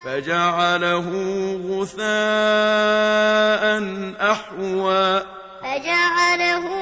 فَجَعَلَهُ غُثَاءً أَحْوَىٰ. فَجَعَلَهُ